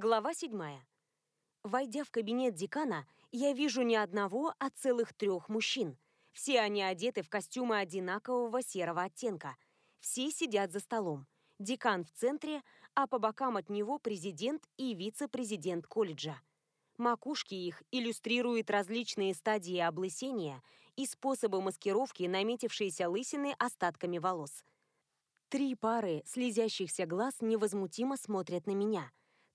Глава седьмая. Войдя в кабинет декана, я вижу не одного, а целых трех мужчин. Все они одеты в костюмы одинакового серого оттенка. Все сидят за столом. Декан в центре, а по бокам от него президент и вице-президент колледжа. Макушки их иллюстрируют различные стадии облысения и способы маскировки наметившейся лысины остатками волос. Три пары слезящихся глаз невозмутимо смотрят на меня.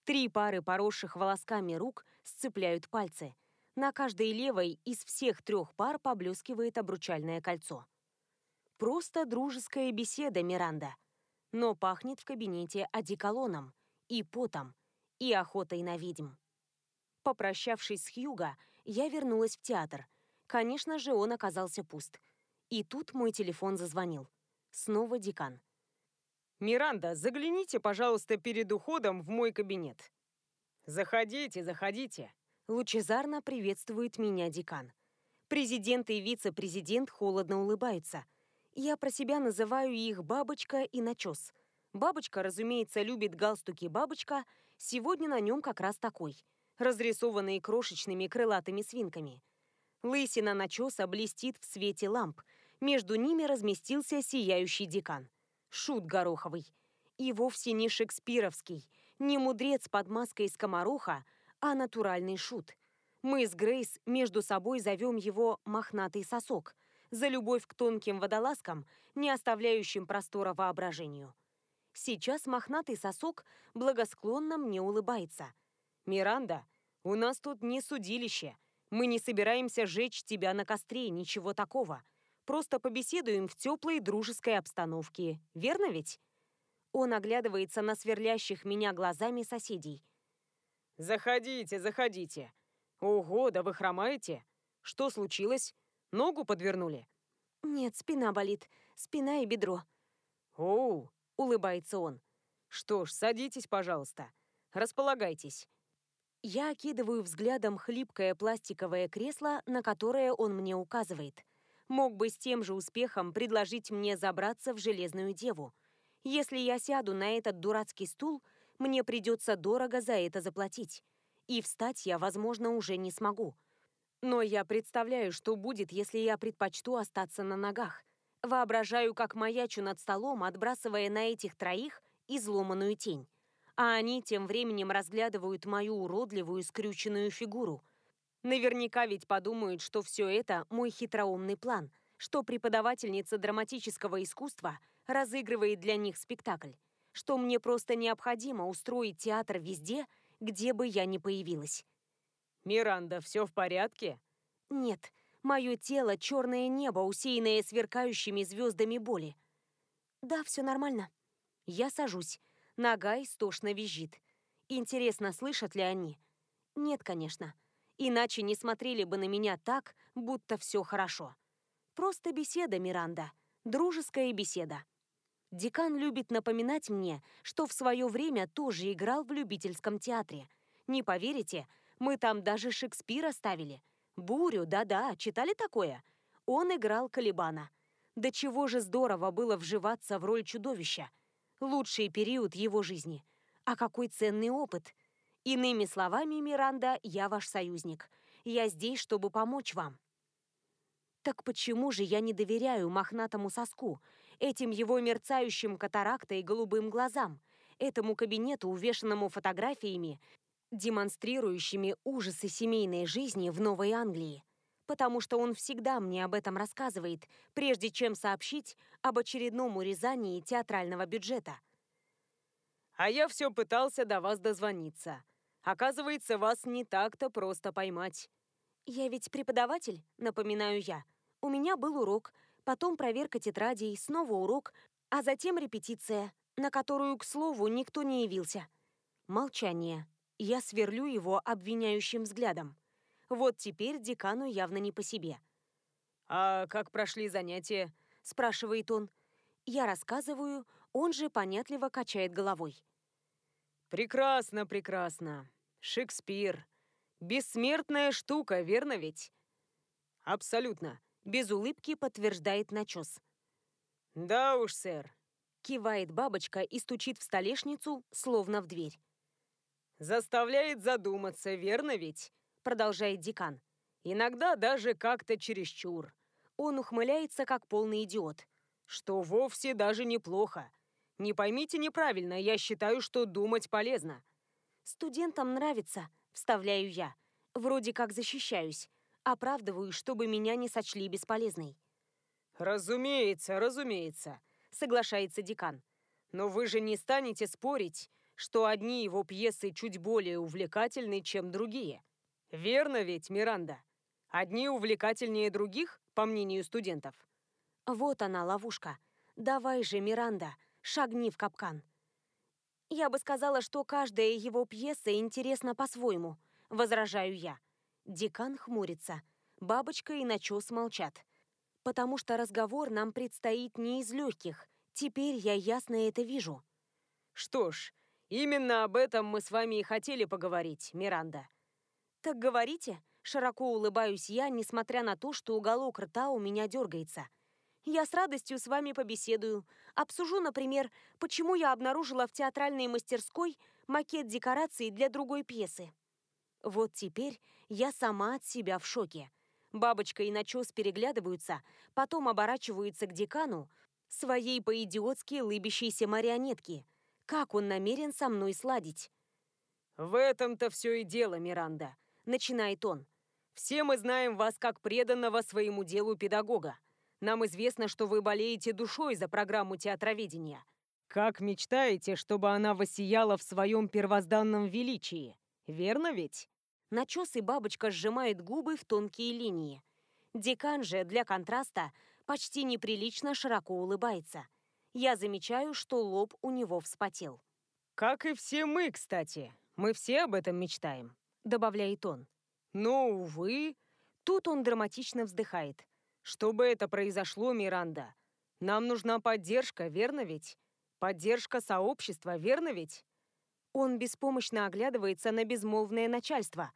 Три пары поросших волосками рук сцепляют пальцы. На каждой левой из всех трех пар поблескивает обручальное кольцо. Просто дружеская беседа, Миранда. Но пахнет в кабинете одеколоном, и потом, и охотой на ведьм. Попрощавшись с Хьюго, я вернулась в театр. Конечно же, он оказался пуст. И тут мой телефон зазвонил. Снова декан. «Миранда, загляните, пожалуйста, перед уходом в мой кабинет». «Заходите, заходите». Лучезарно приветствует меня декан. Президент и вице-президент холодно улыбаются. Я про себя называю их «бабочка» и «начес». Бабочка, разумеется, любит галстуки «бабочка», сегодня на нем как раз такой, разрисованный крошечными крылатыми свинками. Лысина начеса блестит в свете ламп, между ними разместился сияющий декан. Шут Гороховый. И вовсе не шекспировский, не мудрец под маской скомороха, а натуральный шут. Мы с Грейс между собой зовем его «мохнатый сосок», за любовь к тонким водолазкам, не оставляющим простора воображению. Сейчас мохнатый сосок благосклонно мне улыбается. «Миранда, у нас тут не судилище. Мы не собираемся жечь тебя на костре, ничего такого. Просто побеседуем в теплой дружеской обстановке. Верно ведь?» Он оглядывается на сверлящих меня глазами соседей. «Заходите, заходите. Ого, да вы хромаете. Что случилось? Ногу подвернули?» «Нет, спина болит. Спина и бедро». «Оу», — улыбается он. «Что ж, садитесь, пожалуйста. Располагайтесь». Я окидываю взглядом хлипкое пластиковое кресло, на которое он мне указывает. Мог бы с тем же успехом предложить мне забраться в Железную Деву. Если я сяду на этот дурацкий стул, мне придется дорого за это заплатить. И встать я, возможно, уже не смогу. Но я представляю, что будет, если я предпочту остаться на ногах. Воображаю, как маячу над столом, отбрасывая на этих троих изломанную тень. А они тем временем разглядывают мою уродливую скрюченную фигуру. Наверняка ведь подумают, что все это мой хитроумный план, что преподавательница драматического искусства разыгрывает для них спектакль, что мне просто необходимо устроить театр везде, где бы я ни появилась. «Миранда, все в порядке?» «Нет, мое тело — черное небо, усеянное сверкающими звездами боли». «Да, все нормально». Я сажусь. Нога истошно визжит. Интересно, слышат ли они? Нет, конечно. Иначе не смотрели бы на меня так, будто все хорошо. Просто беседа, Миранда. Дружеская беседа. Декан любит напоминать мне, что в свое время тоже играл в любительском театре. Не поверите, мы там даже Шекспира ставили. Бурю, да-да, читали такое? Он играл Калибана. Да чего же здорово было вживаться в роль чудовища. Лучший период его жизни. А какой ценный опыт. Иными словами, Миранда, я ваш союзник. Я здесь, чтобы помочь вам. Так почему же я не доверяю мохнатому соску, этим его мерцающим катарактой голубым глазам, этому кабинету, увешанному фотографиями, демонстрирующими ужасы семейной жизни в Новой Англии, потому что он всегда мне об этом рассказывает, прежде чем сообщить об очередном урезании театрального бюджета. «А я все пытался до вас дозвониться. Оказывается, вас не так-то просто поймать». «Я ведь преподаватель», — напоминаю я. «У меня был урок, потом проверка тетрадей, снова урок, а затем репетиция, на которую, к слову, никто не явился». Молчание. Я сверлю его обвиняющим взглядом. Вот теперь декану явно не по себе. «А как прошли занятия?» – спрашивает он. Я рассказываю, он же понятливо качает головой. «Прекрасно, прекрасно. Шекспир. Бессмертная штука, верно ведь?» «Абсолютно», – без улыбки подтверждает начес. «Да уж, сэр», – кивает бабочка и стучит в столешницу, словно в дверь. Заставляет задуматься, верно ведь? Продолжает декан. Иногда даже как-то чересчур. Он ухмыляется, как полный идиот. Что вовсе даже неплохо. Не поймите неправильно, я считаю, что думать полезно. Студентам нравится, вставляю я. Вроде как защищаюсь. Оправдываю, чтобы меня не сочли бесполезной. «Разумеется, разумеется», — соглашается декан. «Но вы же не станете спорить, что одни его пьесы чуть более увлекательны, чем другие. Верно ведь, Миранда? Одни увлекательнее других, по мнению студентов?» Вот она, ловушка. Давай же, Миранда, шагни в капкан. Я бы сказала, что каждая его пьеса интересна по-своему, возражаю я. Декан хмурится. Бабочка и начес молчат. Потому что разговор нам предстоит не из легких. Теперь я ясно это вижу. Что ж, именно об этом мы с вами и хотели поговорить, Миранда. Так говорите, широко улыбаюсь я, несмотря на то, что уголок рта у меня дергается. Я с радостью с вами побеседую. Обсужу, например, почему я обнаружила в театральной мастерской макет декораций для другой пьесы. Вот теперь я сама от себя в шоке. Бабочка и начес переглядываются, потом оборачиваются к декану, своей по-идиотски лыбящейся марионетки. Как он намерен со мной сладить? «В этом-то все и дело, Миранда», — начинает он. «Все мы знаем вас как преданного своему делу педагога. Нам известно, что вы болеете душой за программу театроведения. Как мечтаете, чтобы она воссияла в своем первозданном величии? Верно ведь? Начес и бабочка сжимают губы в тонкие линии. Декан же, для контраста, почти неприлично широко улыбается. Я замечаю, что лоб у него вспотел. «Как и все мы, кстати. Мы все об этом мечтаем», — добавляет он. «Но, увы...» Тут он драматично вздыхает. Чтобы это произошло, Миранда, нам нужна поддержка, верно ведь? Поддержка сообщества, верно ведь? Он беспомощно оглядывается на безмолвное начальство.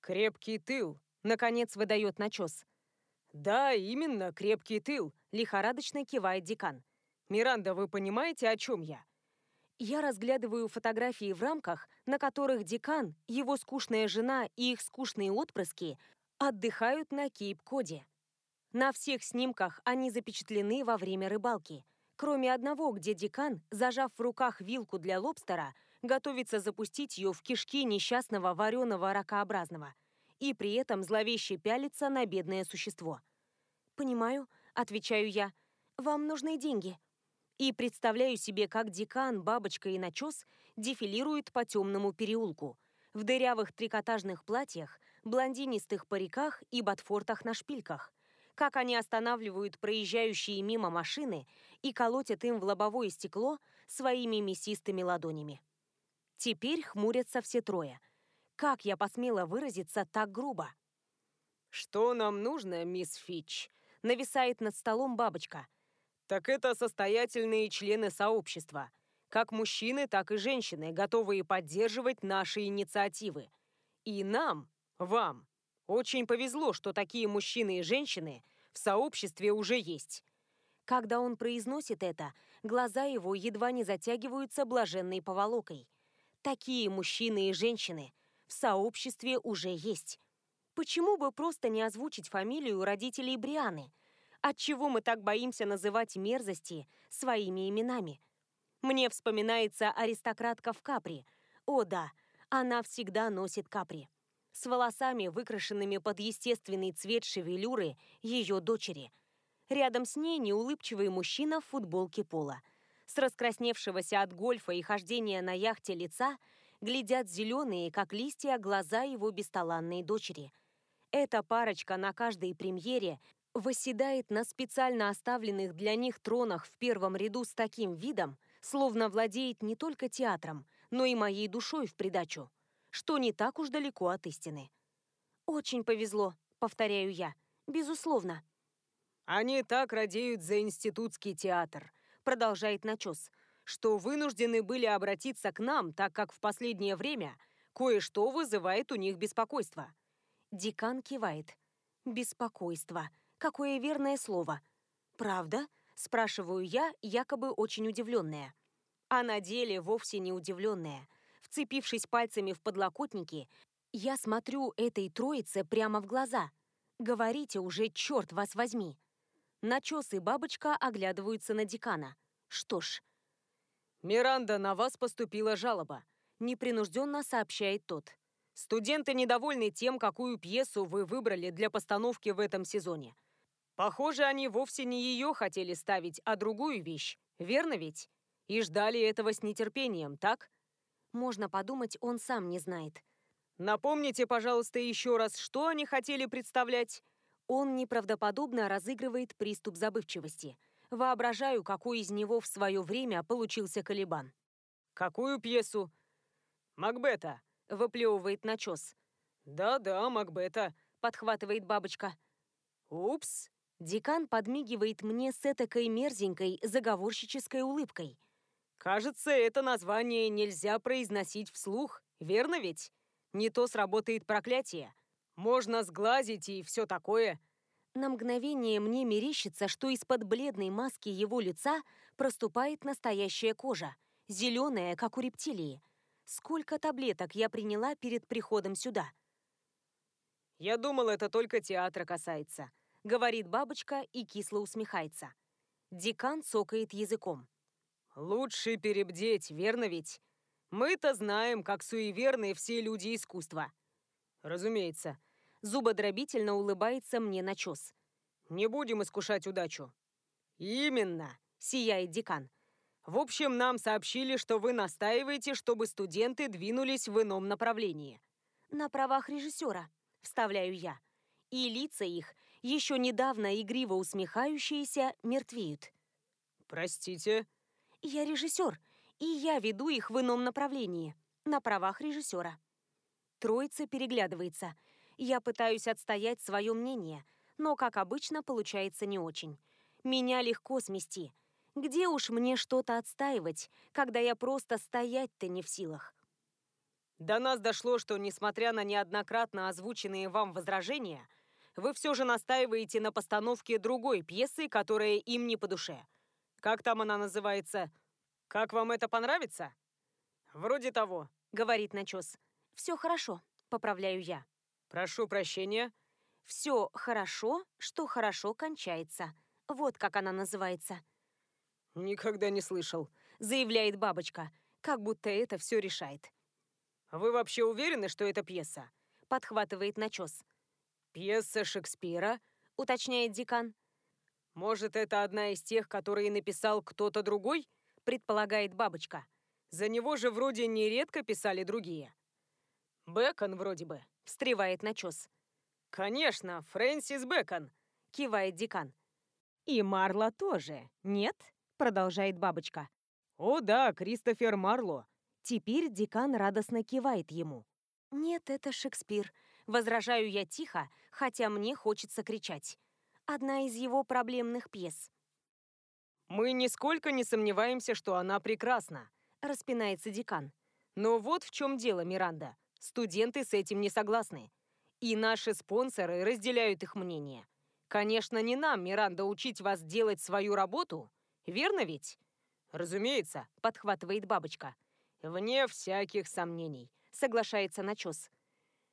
Крепкий тыл, наконец выдает начес. Да, именно, крепкий тыл, лихорадочно кивает декан. Миранда, вы понимаете, о чем я? Я разглядываю фотографии в рамках, на которых декан, его скучная жена и их скучные отпрыски отдыхают на Кейп-Коде. На всех снимках они запечатлены во время рыбалки, кроме одного, где декан, зажав в руках вилку для лобстера, готовится запустить ее в кишки несчастного вареного ракообразного и при этом зловеще пялится на бедное существо. «Понимаю», — отвечаю я, — «вам нужны деньги». И представляю себе, как декан, бабочка и начес дефилируют по темному переулку, в дырявых трикотажных платьях, блондинистых париках и ботфортах на шпильках, как они останавливают проезжающие мимо машины и колотят им в лобовое стекло своими мясистыми ладонями. Теперь хмурятся все трое. Как я посмела выразиться так грубо? «Что нам нужно, мисс Фич?» Нависает над столом бабочка. «Так это состоятельные члены сообщества. Как мужчины, так и женщины, готовые поддерживать наши инициативы. И нам, вам, очень повезло, что такие мужчины и женщины в сообществе уже есть. Когда он произносит это, глаза его едва не затягиваются блаженной поволокой. Такие мужчины и женщины в сообществе уже есть. Почему бы просто не озвучить фамилию родителей Брианы? Отчего мы так боимся называть мерзости своими именами? Мне вспоминается аристократка в капри. О да, она всегда носит капри с волосами, выкрашенными под естественный цвет шевелюры ее дочери. Рядом с ней неулыбчивый мужчина в футболке пола. С раскрасневшегося от гольфа и хождения на яхте лица глядят зеленые, как листья, глаза его бесталанной дочери. Эта парочка на каждой премьере восседает на специально оставленных для них тронах в первом ряду с таким видом, словно владеет не только театром, но и моей душой в придачу что не так уж далеко от истины. «Очень повезло», — повторяю я, — «безусловно». «Они так радеют за институтский театр», — продолжает начес, «что вынуждены были обратиться к нам, так как в последнее время кое-что вызывает у них беспокойство». Декан кивает. «Беспокойство. Какое верное слово». «Правда?» — спрашиваю я, якобы очень удивленная. А на деле вовсе не удивленная — Вцепившись пальцами в подлокотники, я смотрю этой троице прямо в глаза. Говорите уже, черт вас возьми. Начес и бабочка оглядываются на декана. Что ж... «Миранда, на вас поступила жалоба», — непринужденно сообщает тот. «Студенты недовольны тем, какую пьесу вы выбрали для постановки в этом сезоне. Похоже, они вовсе не ее хотели ставить, а другую вещь. Верно ведь? И ждали этого с нетерпением, так?» Можно подумать, он сам не знает. «Напомните, пожалуйста, еще раз, что они хотели представлять?» Он неправдоподобно разыгрывает приступ забывчивости. Воображаю, какой из него в свое время получился Калибан. «Какую пьесу?» «Макбета», — выплевывает начес. «Да-да, Макбета», — подхватывает бабочка. «Упс». Декан подмигивает мне с этакой мерзенькой заговорщической улыбкой. «Кажется, это название нельзя произносить вслух, верно ведь? Не то сработает проклятие. Можно сглазить и все такое». На мгновение мне мерещится, что из-под бледной маски его лица проступает настоящая кожа, зеленая, как у рептилии. Сколько таблеток я приняла перед приходом сюда? «Я думал, это только театра касается», — говорит бабочка и кисло усмехается. Декан цокает языком. «Лучше перебдеть, верно ведь? Мы-то знаем, как суеверные все люди искусства». «Разумеется», Зубодробительно улыбается мне начес. «Не будем искушать удачу». «Именно», — сияет декан. «В общем, нам сообщили, что вы настаиваете, чтобы студенты двинулись в ином направлении». «На правах режиссера», — вставляю я. И лица их, еще недавно игриво усмехающиеся, мертвеют. «Простите?» «Я режиссер, и я веду их в ином направлении, на правах режиссера». Троица переглядывается — я пытаюсь отстоять свое мнение, но, как обычно, получается не очень. Меня легко смести. Где уж мне что-то отстаивать, когда я просто стоять-то не в силах? До нас дошло, что, несмотря на неоднократно озвученные вам возражения, вы все же настаиваете на постановке другой пьесы, которая им не по душе. Как там она называется? Как вам это понравится? Вроде того, говорит начес. Все хорошо, поправляю я. Прошу прощения. Все хорошо, что хорошо кончается. Вот как она называется. Никогда не слышал, заявляет бабочка, как будто это все решает. Вы вообще уверены, что это пьеса? Подхватывает начес. Пьеса Шекспира, уточняет декан. Может, это одна из тех, которые написал кто-то другой? Предполагает бабочка. За него же вроде нередко писали другие. Бэкон вроде бы встревает начес. «Конечно, Фрэнсис Бэкон!» — кивает декан. «И Марла тоже, нет?» — продолжает бабочка. «О да, Кристофер Марло!» Теперь декан радостно кивает ему. «Нет, это Шекспир», — возражаю я тихо, хотя мне хочется кричать. Одна из его проблемных пьес. «Мы нисколько не сомневаемся, что она прекрасна», — распинается декан. «Но вот в чем дело, Миранда. Студенты с этим не согласны. И наши спонсоры разделяют их мнение. Конечно, не нам, Миранда, учить вас делать свою работу, верно ведь? Разумеется, подхватывает бабочка. Вне всяких сомнений, соглашается начес.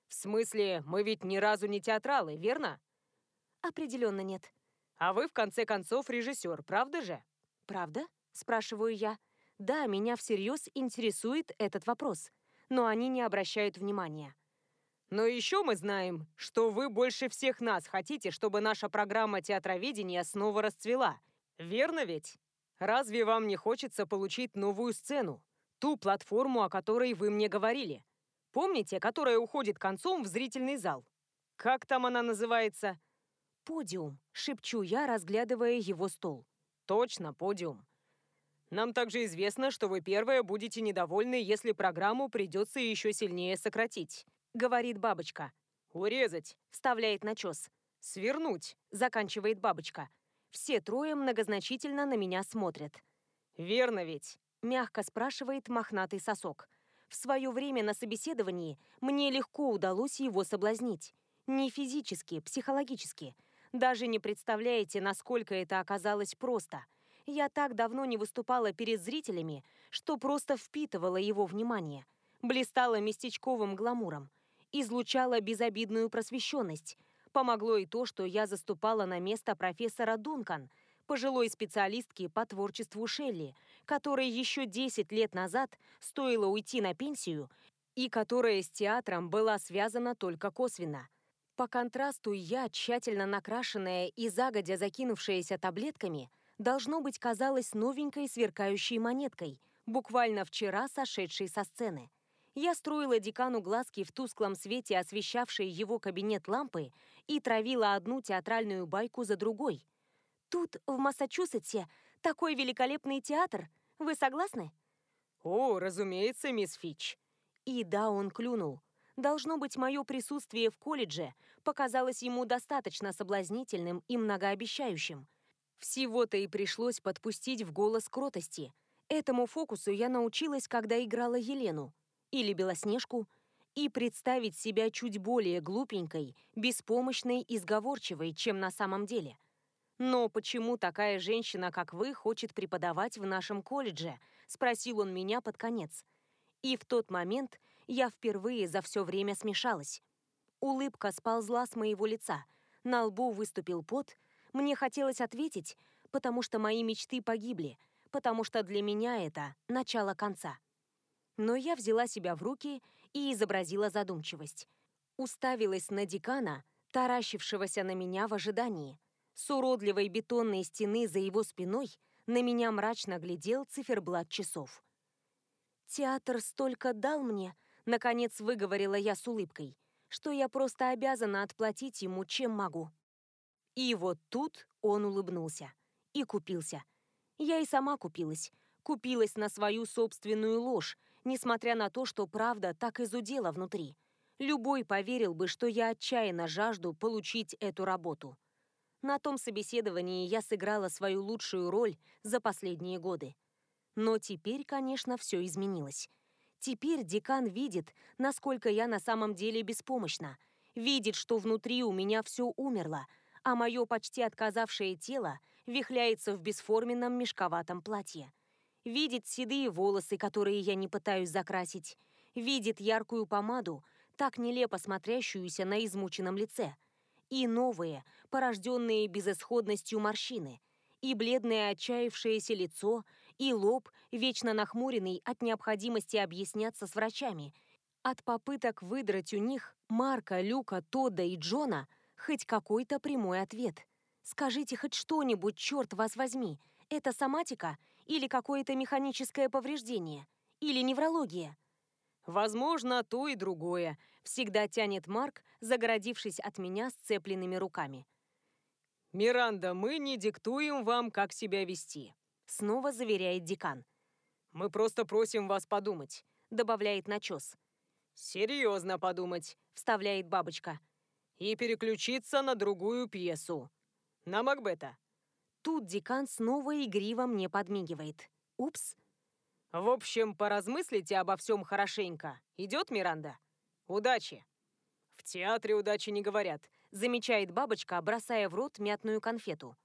В смысле, мы ведь ни разу не театралы, верно? Определенно нет. А вы, в конце концов, режиссер, правда же? Правда? Спрашиваю я. Да, меня всерьез интересует этот вопрос но они не обращают внимания. Но еще мы знаем, что вы больше всех нас хотите, чтобы наша программа театроведения снова расцвела. Верно ведь? Разве вам не хочется получить новую сцену? Ту платформу, о которой вы мне говорили. Помните, которая уходит концом в зрительный зал? Как там она называется? «Подиум», — шепчу я, разглядывая его стол. «Точно, подиум. Нам также известно, что вы первая будете недовольны, если программу придется еще сильнее сократить», — говорит бабочка. «Урезать», — вставляет начес. «Свернуть», — заканчивает бабочка. Все трое многозначительно на меня смотрят. «Верно ведь?» — мягко спрашивает мохнатый сосок. В свое время на собеседовании мне легко удалось его соблазнить. Не физически, психологически. Даже не представляете, насколько это оказалось просто — я так давно не выступала перед зрителями, что просто впитывала его внимание. блистала местечковым гламуром, излучала безобидную просвещенность. Помогло и то, что я заступала на место профессора Дункан, пожилой специалистки по творчеству Шелли, которой еще 10 лет назад стоило уйти на пенсию и которая с театром была связана только косвенно. По контрасту я, тщательно накрашенная и загодя закинувшаяся таблетками, должно быть казалась новенькой сверкающей монеткой, буквально вчера сошедшей со сцены. Я строила декану глазки в тусклом свете, освещавшей его кабинет лампы, и травила одну театральную байку за другой. Тут, в Массачусетсе, такой великолепный театр. Вы согласны? О, разумеется, мисс Фич. И да, он клюнул. Должно быть, мое присутствие в колледже показалось ему достаточно соблазнительным и многообещающим. Всего-то и пришлось подпустить в голос кротости. Этому фокусу я научилась, когда играла Елену или Белоснежку, и представить себя чуть более глупенькой, беспомощной и сговорчивой, чем на самом деле. «Но почему такая женщина, как вы, хочет преподавать в нашем колледже?» – спросил он меня под конец. И в тот момент я впервые за все время смешалась. Улыбка сползла с моего лица, на лбу выступил пот. Мне хотелось ответить, потому что мои мечты погибли, потому что для меня это начало конца. Но я взяла себя в руки и изобразила задумчивость. Уставилась на декана, таращившегося на меня в ожидании. С уродливой бетонной стены за его спиной на меня мрачно глядел циферблат часов. «Театр столько дал мне», — наконец выговорила я с улыбкой, «что я просто обязана отплатить ему, чем могу». И вот тут он улыбнулся. И купился. Я и сама купилась. Купилась на свою собственную ложь, несмотря на то, что правда так изудела внутри. Любой поверил бы, что я отчаянно жажду получить эту работу. На том собеседовании я сыграла свою лучшую роль за последние годы. Но теперь, конечно, все изменилось. Теперь декан видит, насколько я на самом деле беспомощна, видит, что внутри у меня все умерло, а мое почти отказавшее тело вихляется в бесформенном мешковатом платье. Видит седые волосы, которые я не пытаюсь закрасить, видит яркую помаду, так нелепо смотрящуюся на измученном лице, и новые, порожденные безысходностью морщины, и бледное отчаявшееся лицо, и лоб, вечно нахмуренный от необходимости объясняться с врачами, от попыток выдрать у них, Марка, Люка, Тодда и Джона, хоть какой-то прямой ответ. Скажите хоть что-нибудь, черт вас возьми, это соматика или какое-то механическое повреждение? Или неврология? Возможно, то и другое. Всегда тянет Марк, загородившись от меня сцепленными руками. «Миранда, мы не диктуем вам, как себя вести», — снова заверяет декан. «Мы просто просим вас подумать», — добавляет начес. «Серьезно подумать», — вставляет бабочка. «И переключиться на другую пьесу. На Макбета. Тут декан снова игриво мне подмигивает. Упс. В общем, поразмыслите обо всем хорошенько. Идет, Миранда? Удачи. В театре удачи не говорят, замечает бабочка, бросая в рот мятную конфету.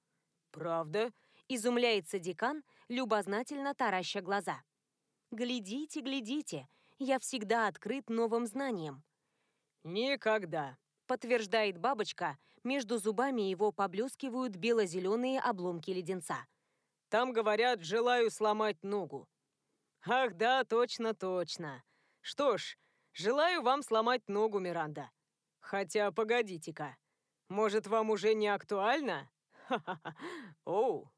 Правда? Изумляется декан, любознательно тараща глаза. Глядите, глядите, я всегда открыт новым знаниям. Никогда, подтверждает бабочка, между зубами его поблескивают бело-зеленые обломки леденца. Там говорят, желаю сломать ногу. Ах да, точно, точно. Что ж, желаю вам сломать ногу, Миранда. Хотя, погодите-ка, может, вам уже не актуально? Ха-ха-ха. Оу,